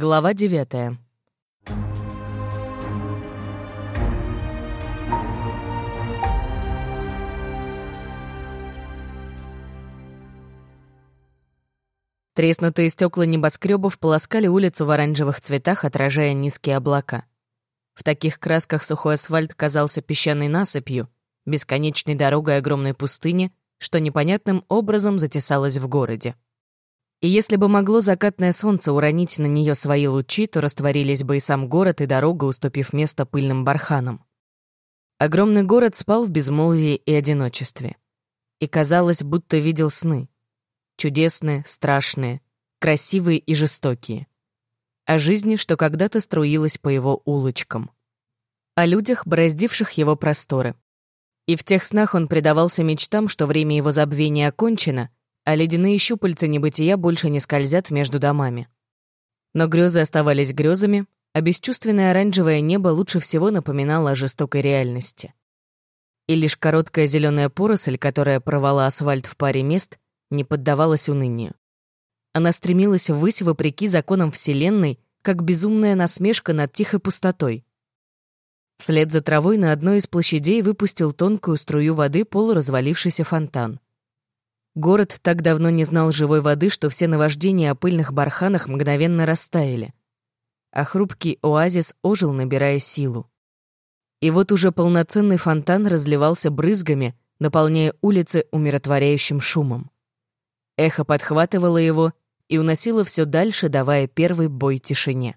Глава девятая. Треснутые стекла небоскребов полоскали улицу в оранжевых цветах, отражая низкие облака. В таких красках сухой асфальт казался песчаной насыпью, бесконечной дорогой огромной пустыни, что непонятным образом затесалась в городе. И если бы могло закатное солнце уронить на нее свои лучи, то растворились бы и сам город, и дорога, уступив место пыльным барханам. Огромный город спал в безмолвии и одиночестве. И казалось, будто видел сны. Чудесные, страшные, красивые и жестокие. О жизни, что когда-то струилась по его улочкам. О людях, бороздивших его просторы. И в тех снах он предавался мечтам, что время его забвения окончено — а ледяные щупальца небытия больше не скользят между домами. Но грезы оставались грезами, а бесчувственное оранжевое небо лучше всего напоминало о жестокой реальности. И лишь короткая зеленая поросль, которая порвала асфальт в паре мест, не поддавалась унынию. Она стремилась ввысь вопреки законам Вселенной, как безумная насмешка над тихой пустотой. Вслед за травой на одной из площадей выпустил тонкую струю воды полуразвалившийся фонтан. Город так давно не знал живой воды, что все наваждения о пыльных барханах мгновенно растаяли. А хрупкий оазис ожил, набирая силу. И вот уже полноценный фонтан разливался брызгами, наполняя улицы умиротворяющим шумом. Эхо подхватывало его и уносило все дальше, давая первый бой тишине.